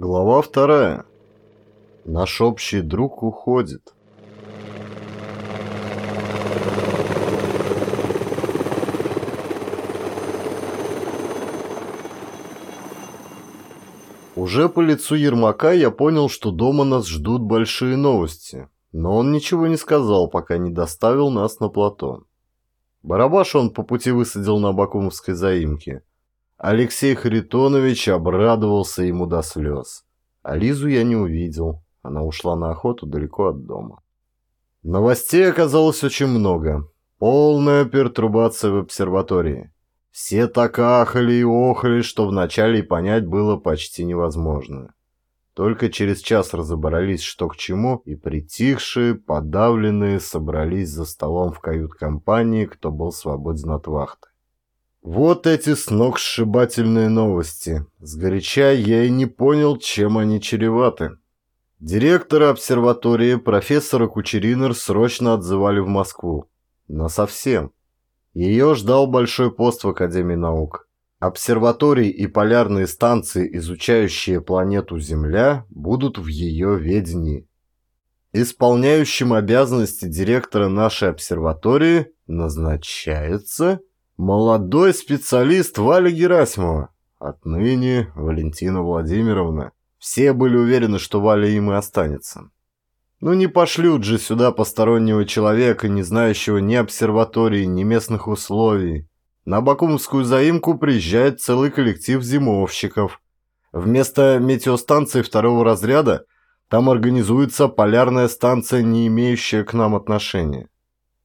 Глава вторая. Наш общий друг уходит. Уже по лицу Ермака я понял, что дома нас ждут большие новости, но он ничего не сказал, пока не доставил нас на плато. Барабаш он по пути высадил на Бакумовской заимке. Алексей Харитонович обрадовался ему до слез. А Лизу я не увидел. Она ушла на охоту далеко от дома. Новостей оказалось очень много. Полная пертурбация в обсерватории. Все так ахали и охали, что вначале и понять было почти невозможно. Только через час разобрались, что к чему, и притихшие, подавленные собрались за столом в кают-компании, кто был свободен от вахты. Вот эти сногсшибательные новости. Сгоряча я и не понял, чем они чреваты. Директора обсерватории, профессора Кучеринер, срочно отзывали в Москву. Но совсем. Ее ждал большой пост в Академии наук. Обсерватории и полярные станции, изучающие планету Земля, будут в ее ведении. Исполняющим обязанности директора нашей обсерватории назначается молодой специалист Валя Герасимова, отныне Валентина Владимировна. Все были уверены, что Валя им и останется. Ну не пошлют же сюда постороннего человека, не знающего ни обсерватории, ни местных условий. На Бакумскую заимку приезжает целый коллектив зимовщиков. Вместо метеостанции второго разряда там организуется полярная станция, не имеющая к нам отношения.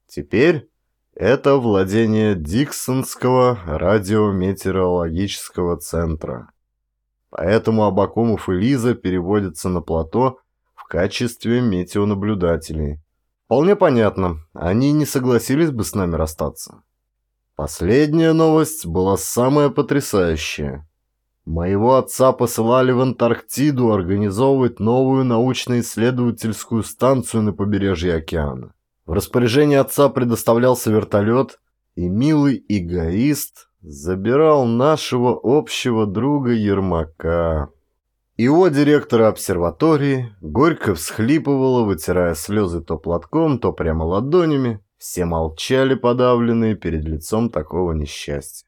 Теперь это владение Диксонского радиометеорологического центра. Поэтому Абакумов и Лиза переводятся на плато в качестве метеонаблюдателей. Вполне понятно, они не согласились бы с нами расстаться. Последняя новость была самая потрясающая. Моего отца посылали в Антарктиду организовывать новую научно-исследовательскую станцию на побережье океана. В распоряжении отца предоставлялся вертолет, и милый эгоист забирал нашего общего друга Ермака. Его директора обсерватории горько всхлипывала, вытирая слезы то платком, то прямо ладонями, все молчали подавленные перед лицом такого несчастья.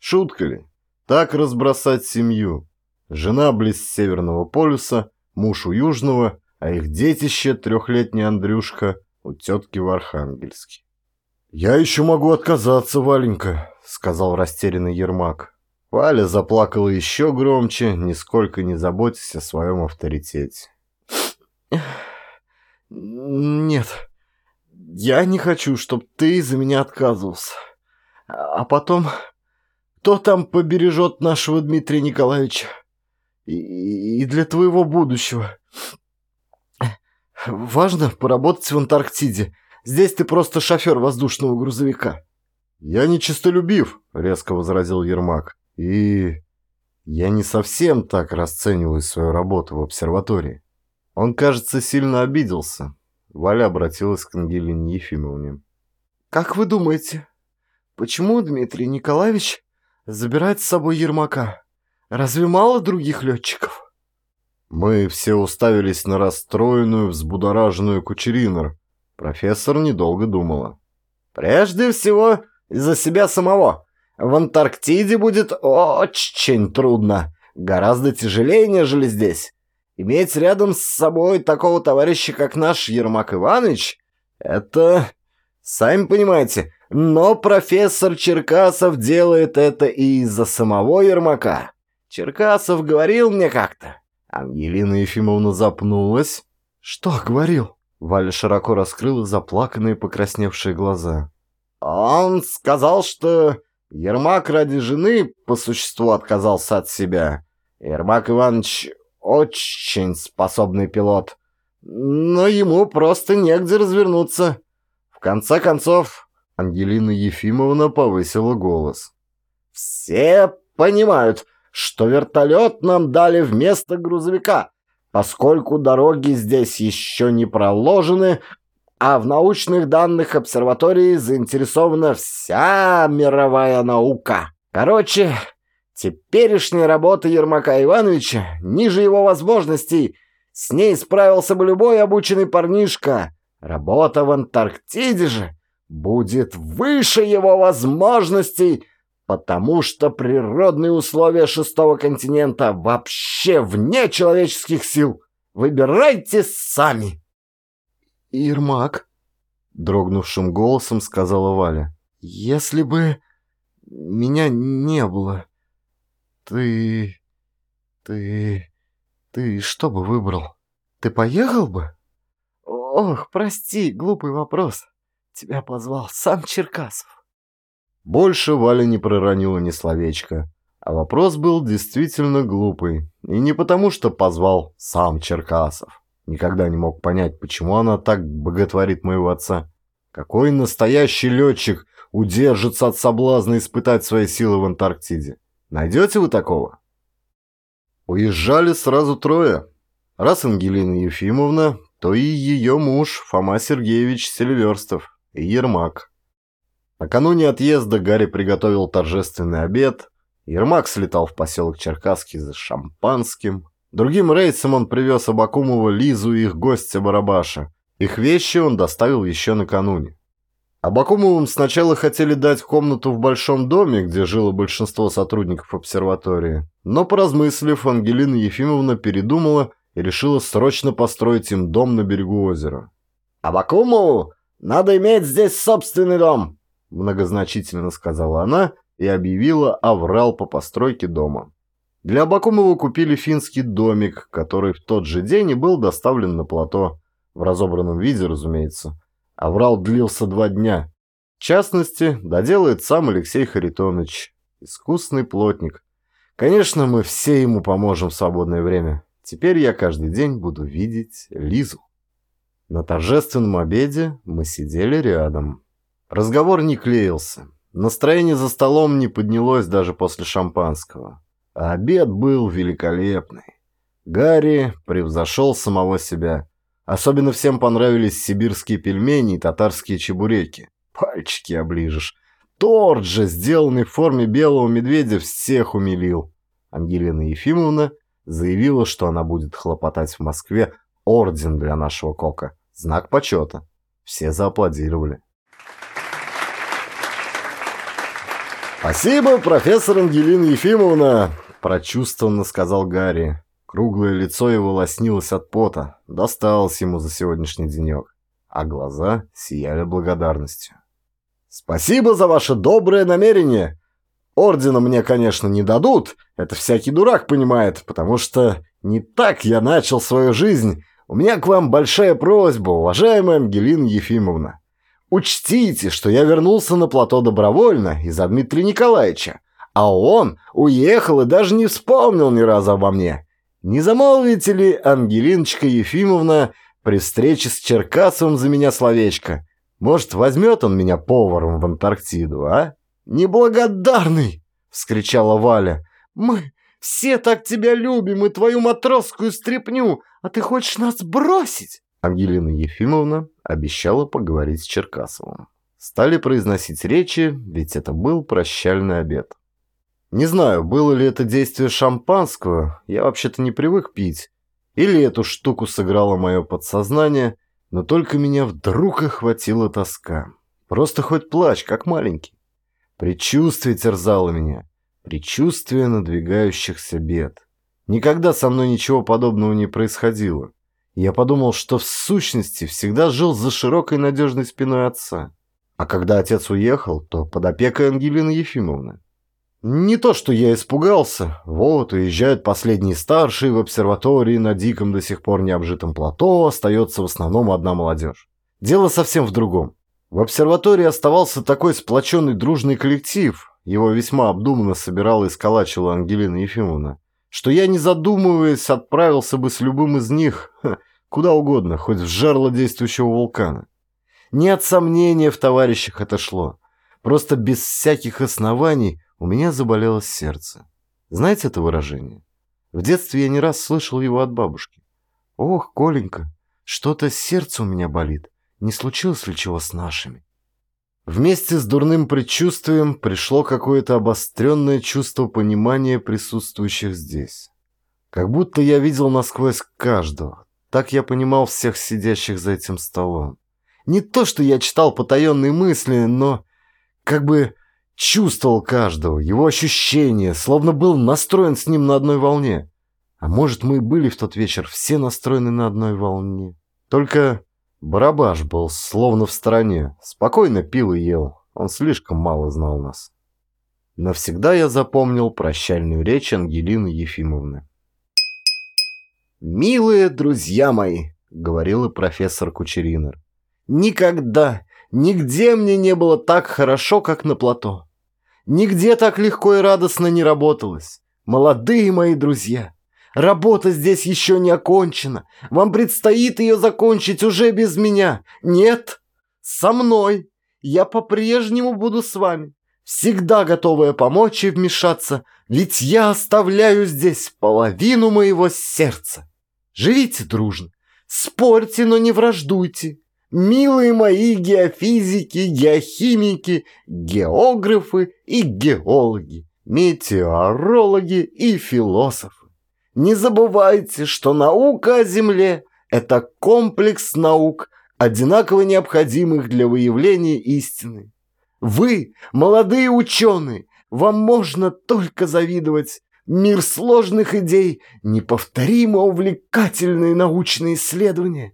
Шутка ли? Так разбросать семью. Жена близ Северного полюса, муж у Южного, а их детище, трехлетний Андрюшка, у тетки в Архангельске. «Я еще могу отказаться, Валенька», — сказал растерянный Ермак. Валя заплакала еще громче, нисколько не заботясь о своем авторитете. «Нет», я не хочу, чтобы ты за меня отказывался. А потом, кто там побережет нашего Дмитрия Николаевича? И для твоего будущего. Важно поработать в Антарктиде. Здесь ты просто шофер воздушного грузовика. Я не честолюбив, резко возразил Ермак. И я не совсем так расцениваю свою работу в обсерватории. Он, кажется, сильно обиделся. Валя обратилась к Ангелине Ефимовне. «Как вы думаете, почему Дмитрий Николаевич забирает с собой Ермака? Разве мало других летчиков?» Мы все уставились на расстроенную, взбудораженную Кучеринер. Профессор недолго думала. «Прежде всего, из-за себя самого. В Антарктиде будет очень трудно. Гораздо тяжелее, нежели здесь. Иметь рядом с собой такого товарища, как наш Ермак Иванович, это... Сами понимаете, но профессор Черкасов делает это и из-за самого Ермака. Черкасов говорил мне как-то. Ангелина Ефимовна запнулась. «Что говорил?» Валя широко раскрыла заплаканные покрасневшие глаза. «Он сказал, что Ермак ради жены по существу отказался от себя. Ермак Иванович очень способный пилот. Но ему просто негде развернуться. В конце концов, Ангелина Ефимовна повысила голос. «Все понимают, что вертолет нам дали вместо грузовика, поскольку дороги здесь еще не проложены, а в научных данных обсерватории заинтересована вся мировая наука. Короче, Теперешняя работа Ермака Ивановича ниже его возможностей. С ней справился бы любой обученный парнишка. Работа в Антарктиде же будет выше его возможностей, потому что природные условия шестого континента вообще вне человеческих сил. Выбирайте сами. Ермак, дрогнувшим голосом сказала Валя. Если бы меня не было, ты... ты... ты что бы выбрал? Ты поехал бы? Ох, прости, глупый вопрос. Тебя позвал сам Черкасов. Больше Валя не проронила ни словечка. А вопрос был действительно глупый. И не потому, что позвал сам Черкасов. Никогда не мог понять, почему она так боготворит моего отца. Какой настоящий летчик удержится от соблазна испытать свои силы в Антарктиде? Найдете вы такого? Уезжали сразу трое. Раз Ангелина Ефимовна, то и ее муж Фома Сергеевич Сильверстов и Ермак. Накануне отъезда Гарри приготовил торжественный обед. Ермак слетал в поселок Черкасский за шампанским. Другим рейсом он привез Абакумова Лизу и их гостя Барабаша. Их вещи он доставил еще накануне. Абакумовым сначала хотели дать комнату в большом доме, где жило большинство сотрудников обсерватории, но, поразмыслив, Ангелина Ефимовна передумала и решила срочно построить им дом на берегу озера. «Абакумову надо иметь здесь собственный дом», — многозначительно сказала она и объявила аврал по постройке дома. Для Абакумова купили финский домик, который в тот же день и был доставлен на плато. В разобранном виде, разумеется. Аврал длился два дня. В частности, доделает сам Алексей Харитонович, искусный плотник. Конечно, мы все ему поможем в свободное время. Теперь я каждый день буду видеть Лизу. На торжественном обеде мы сидели рядом. Разговор не клеился. Настроение за столом не поднялось даже после шампанского. А обед был великолепный. Гарри превзошел самого себя. Особенно всем понравились сибирские пельмени и татарские чебуреки. Пальчики оближешь. Торт же, сделанный в форме белого медведя, всех умилил. Ангелина Ефимовна заявила, что она будет хлопотать в Москве орден для нашего кока. Знак почета. Все зааплодировали. «Спасибо, профессор Ангелина Ефимовна!» – прочувствованно сказал Гарри. Круглое лицо его лоснилось от пота. Досталось ему за сегодняшний денек. А глаза сияли благодарностью. «Спасибо за ваше доброе намерение!» Ордена мне, конечно, не дадут, это всякий дурак понимает, потому что не так я начал свою жизнь, у меня к вам большая просьба, уважаемая Ангелина Ефимовна. Учтите, что я вернулся на плато добровольно из-за Дмитрия Николаевича, а он уехал и даже не вспомнил ни разу обо мне. Не замолвите ли, Ангелиночка Ефимовна, при встрече с Черкасовым за меня словечко? Может, возьмет он меня поваром в Антарктиду, а? «Неблагодарный!» — вскричала Валя. «Мы все так тебя любим и твою матросскую стряпню, а ты хочешь нас бросить?» Ангелина Ефимовна обещала поговорить с Черкасовым. Стали произносить речи, ведь это был прощальный обед. Не знаю, было ли это действие шампанского, я вообще-то не привык пить, или эту штуку сыграло мое подсознание, но только меня вдруг охватила тоска. Просто хоть плачь, как маленький. Предчувствие терзало меня. Предчувствие надвигающихся бед. Никогда со мной ничего подобного не происходило. Я подумал, что в сущности всегда жил за широкой надежной спиной отца. А когда отец уехал, то под опекой Ангелины Ефимовны. Не то, что я испугался. Вот, уезжают последние старшие в обсерватории на диком до сих пор необжитом плато, остается в основном одна молодежь. Дело совсем в другом. В обсерватории оставался такой сплоченный дружный коллектив, его весьма обдуманно собирала и сколачивала Ангелина Ефимовна, что я, не задумываясь, отправился бы с любым из них ха, куда угодно, хоть в жерло действующего вулкана. Не от сомнения в товарищах это шло. Просто без всяких оснований у меня заболело сердце. Знаете это выражение? В детстве я не раз слышал его от бабушки. «Ох, Коленька, что-то сердце у меня болит. Не случилось ли чего с нашими?» Вместе с дурным предчувствием пришло какое-то обостренное чувство понимания присутствующих здесь. Как будто я видел насквозь каждого. Так я понимал всех сидящих за этим столом. Не то, что я читал потаенные мысли, но как бы чувствовал каждого, его ощущения, словно был настроен с ним на одной волне. А может, мы и были в тот вечер все настроены на одной волне. Только Барабаш был словно в стороне, спокойно пил и ел. Он слишком мало знал нас. Навсегда я запомнил прощальную речь Ангелины Ефимовны. «Милые друзья мои», — говорила профессор Кучеринер, — «никогда, нигде мне не было так хорошо, как на плато. Нигде так легко и радостно не работалось. Молодые мои друзья, Работа здесь еще не окончена. Вам предстоит ее закончить уже без меня. Нет, со мной. Я по-прежнему буду с вами. Всегда готовая помочь и вмешаться, ведь я оставляю здесь половину моего сердца. Живите дружно, спорьте, но не враждуйте. Милые мои геофизики, геохимики, географы и геологи, метеорологи и философы. Не забывайте, что наука о Земле – это комплекс наук, одинаково необходимых для выявления истины. Вы, молодые ученые, вам можно только завидовать. Мир сложных идей, неповторимо увлекательные научные исследования.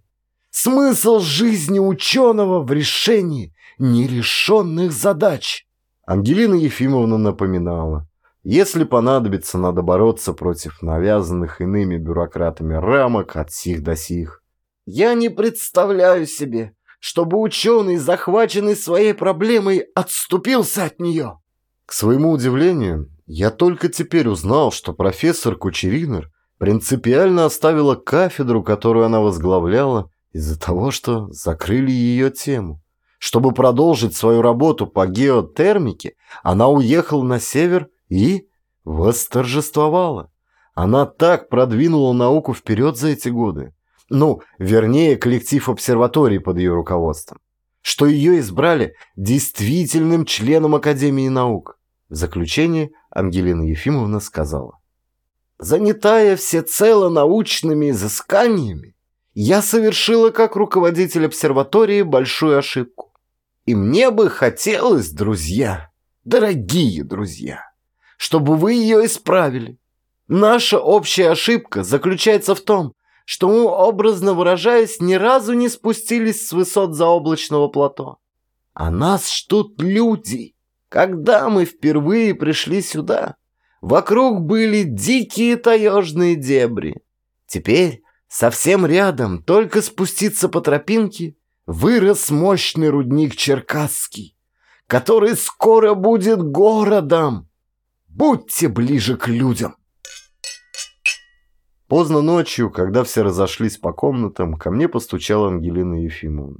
Смысл жизни ученого в решении нерешенных задач. Ангелина Ефимовна напоминала. Если понадобится, надо бороться против навязанных иными бюрократами рамок от сих до сих. Я не представляю себе, чтобы ученый, захваченный своей проблемой, отступился от нее. К своему удивлению, я только теперь узнал, что профессор Кучеринер принципиально оставила кафедру, которую она возглавляла, из-за того, что закрыли ее тему. Чтобы продолжить свою работу по геотермике, она уехала на север и восторжествовала. Она так продвинула науку вперед за эти годы. Ну, вернее, коллектив обсерваторий под ее руководством. Что ее избрали действительным членом Академии наук. В заключение Ангелина Ефимовна сказала. Занятая всецело научными изысканиями, я совершила как руководитель обсерватории большую ошибку. И мне бы хотелось, друзья, дорогие друзья, чтобы вы ее исправили. Наша общая ошибка заключается в том, что мы, образно выражаясь, ни разу не спустились с высот заоблачного плато. А нас ждут люди. Когда мы впервые пришли сюда, вокруг были дикие таежные дебри. Теперь совсем рядом, только спуститься по тропинке, вырос мощный рудник Черкасский, который скоро будет городом. Будьте ближе к людям. Поздно ночью, когда все разошлись по комнатам, ко мне постучала Ангелина Ефимовна.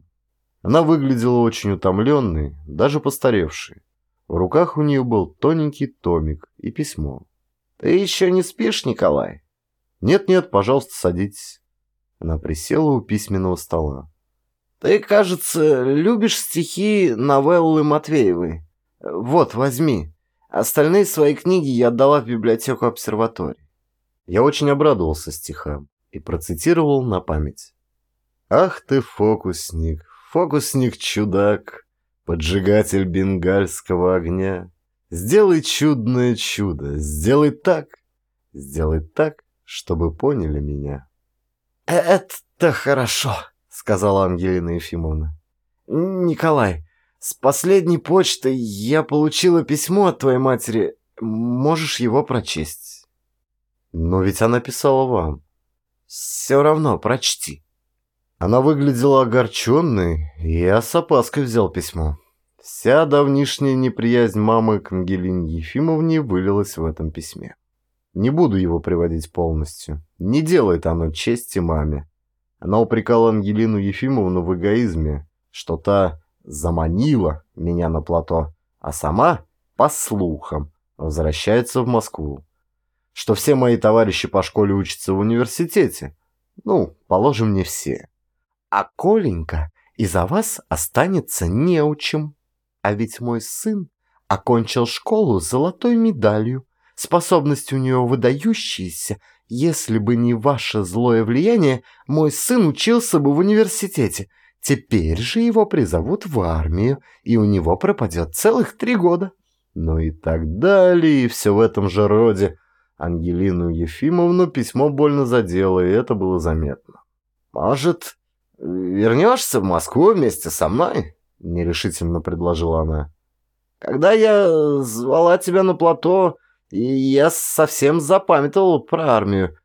Она выглядела очень утомленной, даже постаревшей. В руках у нее был тоненький томик и письмо. «Ты еще не спишь, Николай?» «Нет-нет, пожалуйста, садитесь». Она присела у письменного стола. «Ты, кажется, любишь стихи новеллы Матвеевой. Вот, возьми». Остальные свои книги я отдала в библиотеку обсерватории. Я очень обрадовался стихам и процитировал на память. «Ах ты, фокусник, фокусник-чудак, поджигатель бенгальского огня, сделай чудное чудо, сделай так, сделай так, чтобы поняли меня». «Это хорошо», — сказала Ангелина Ефимовна. «Николай, с последней почты я получила письмо от твоей матери. Можешь его прочесть. Но ведь она писала вам. Все равно, прочти. Она выглядела огорченной, и я с опаской взял письмо. Вся давнишняя неприязнь мамы к Ангелине Ефимовне вылилась в этом письме. Не буду его приводить полностью. Не делает оно чести маме. Она упрекала Ангелину Ефимовну в эгоизме, что та заманила меня на плато, а сама, по слухам, возвращается в Москву. Что все мои товарищи по школе учатся в университете. Ну, положим, не все. А Коленька из-за вас останется неучим. А ведь мой сын окончил школу с золотой медалью. Способности у него выдающиеся. Если бы не ваше злое влияние, мой сын учился бы в университете. Теперь же его призовут в армию, и у него пропадет целых три года. Ну и так далее, и все в этом же роде. Ангелину Ефимовну письмо больно задело, и это было заметно. «Может, вернешься в Москву вместе со мной?» — нерешительно предложила она. «Когда я звала тебя на плато, я совсем запамятовал про армию.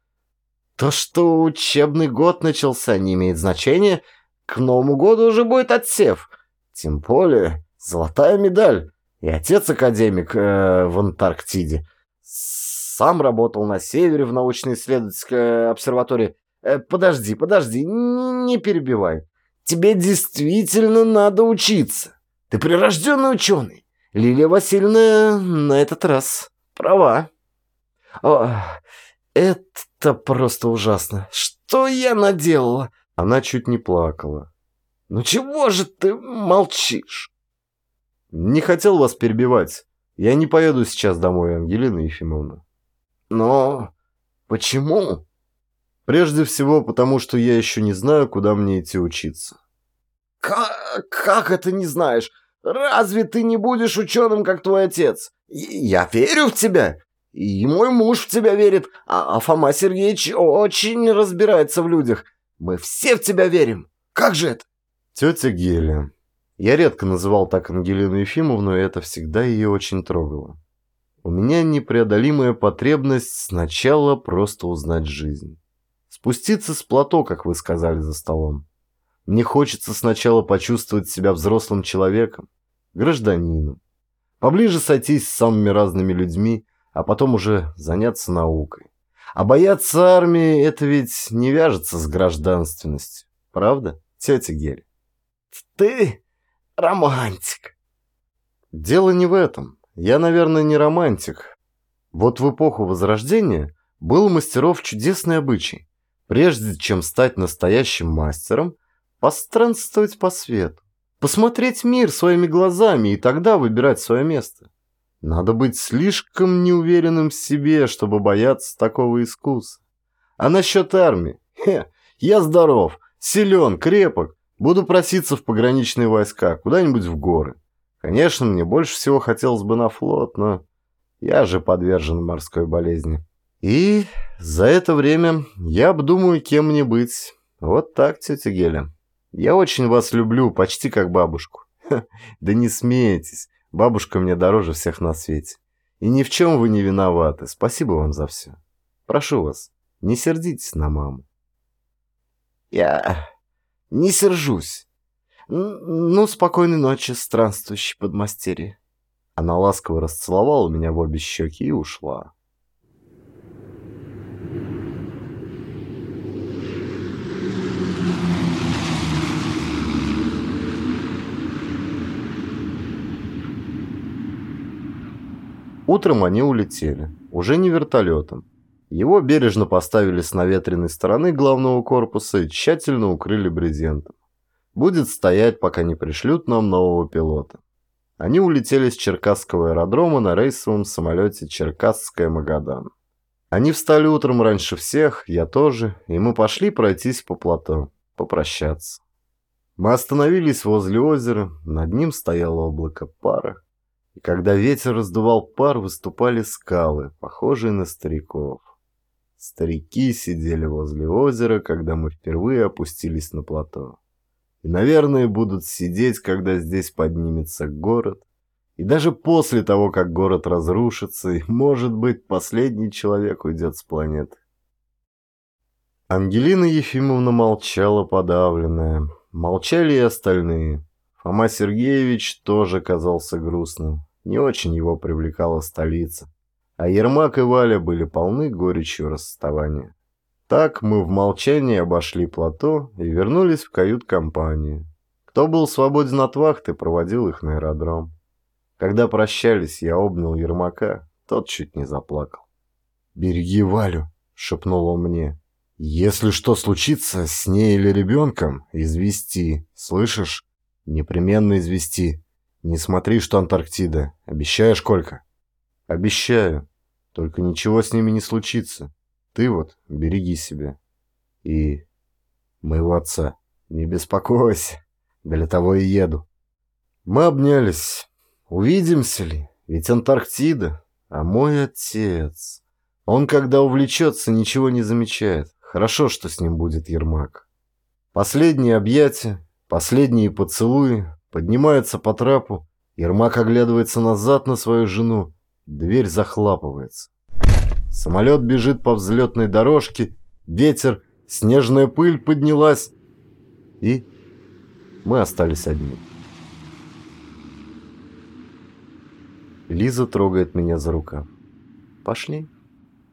То, что учебный год начался, не имеет значения. К Новому году уже будет отсев. Тем более золотая медаль. И отец академик э, в Антарктиде. Сам работал на севере в научно-исследовательской обсерватории. Э, подожди, подожди, не перебивай. Тебе действительно надо учиться. Ты прирожденный ученый. Лилия Васильевна на этот раз права. О, это просто ужасно. Что я наделала? Она чуть не плакала. Ну чего же ты молчишь? Не хотел вас перебивать. Я не поеду сейчас домой, Ангелина Ефимовна. Но почему? Прежде всего, потому что я еще не знаю, куда мне идти учиться. Как, как это не знаешь? Разве ты не будешь ученым, как твой отец? Я верю в тебя. И мой муж в тебя верит, а, а Фома Сергеевич очень разбирается в людях. Мы все в тебя верим. Как же это? Тетя Геля. Я редко называл так Ангелину Ефимовну, и это всегда ее очень трогало. У меня непреодолимая потребность сначала просто узнать жизнь. Спуститься с плато, как вы сказали за столом. Мне хочется сначала почувствовать себя взрослым человеком, гражданином. Поближе сойтись с самыми разными людьми, а потом уже заняться наукой. А бояться армии – это ведь не вяжется с гражданственностью. Правда, тетя Гель? Ты романтик. Дело не в этом. Я, наверное, не романтик. Вот в эпоху Возрождения был у мастеров чудесный обычай. Прежде чем стать настоящим мастером, постранствовать по свету. Посмотреть мир своими глазами и тогда выбирать свое место. Надо быть слишком неуверенным в себе, чтобы бояться такого искусства. А насчет армии? Хе, я здоров, силен, крепок. Буду проситься в пограничные войска, куда-нибудь в горы. Конечно, мне больше всего хотелось бы на флот, но я же подвержен морской болезни. И за это время я обдумаю, кем мне быть. Вот так, тетя Геля. Я очень вас люблю, почти как бабушку. Ха, да не смейтесь, бабушка мне дороже всех на свете. И ни в чем вы не виноваты. Спасибо вам за все. Прошу вас, не сердитесь на маму. Я не сержусь. «Ну, спокойной ночи, странствующий подмастерье». Она ласково расцеловала меня в обе щеки и ушла. Утром они улетели, уже не вертолетом. Его бережно поставили с наветренной стороны главного корпуса и тщательно укрыли брезентом. Будет стоять, пока не пришлют нам нового пилота. Они улетели с Черкасского аэродрома на рейсовом самолете Черкасская Магадан. Они встали утром раньше всех, я тоже, и мы пошли пройтись по плато, попрощаться. Мы остановились возле озера, над ним стояло облако пара, и когда ветер раздувал пар, выступали скалы, похожие на стариков. Старики сидели возле озера, когда мы впервые опустились на плато. И, наверное, будут сидеть, когда здесь поднимется город. И даже после того, как город разрушится, и, может быть, последний человек уйдет с планеты. Ангелина Ефимовна молчала подавленная. Молчали и остальные. Фома Сергеевич тоже казался грустным. Не очень его привлекала столица. А Ермак и Валя были полны горечью расставания. Так мы в молчании обошли плато и вернулись в кают-компанию. Кто был свободен от вахты, проводил их на аэродром. Когда прощались, я обнял Ермака, тот чуть не заплакал. «Береги Валю», — шепнул он мне. «Если что случится с ней или ребенком, извести, слышишь? Непременно извести. Не смотри, что Антарктида. Обещаешь, Колька? Обещаю. Только ничего с ними не случится. Ты вот береги себя. И моего отца. Не беспокойся. Для того и еду. Мы обнялись. Увидимся ли? Ведь Антарктида. А мой отец... Он, когда увлечется, ничего не замечает. Хорошо, что с ним будет Ермак. Последние объятия, последние поцелуи, поднимаются по трапу. Ермак оглядывается назад на свою жену. Дверь захлапывается. Самолет бежит по взлетной дорожке. Ветер, снежная пыль поднялась. И мы остались одни. Лиза трогает меня за рукав. Пошли.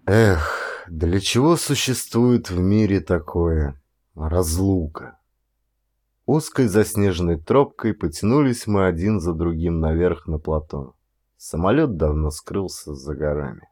Эх, для чего существует в мире такое? Разлука. Узкой заснеженной тропкой потянулись мы один за другим наверх на плато. Самолет давно скрылся за горами.